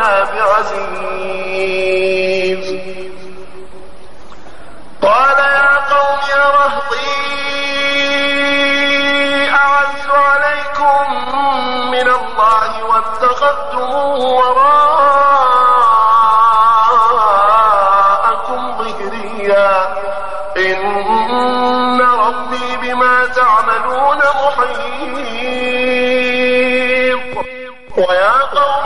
علينا بعزيز. قال يا قوم يا رهطي أعز عليكم من الله واتخذتموه وراءكم ظهريا. إن ربي بما تعملون محيط. ويا قوم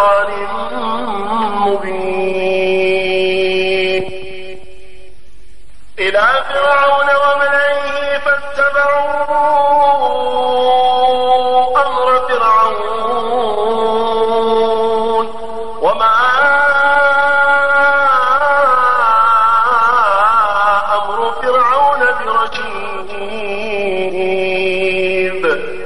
وسلطان مبين. إلى فرعون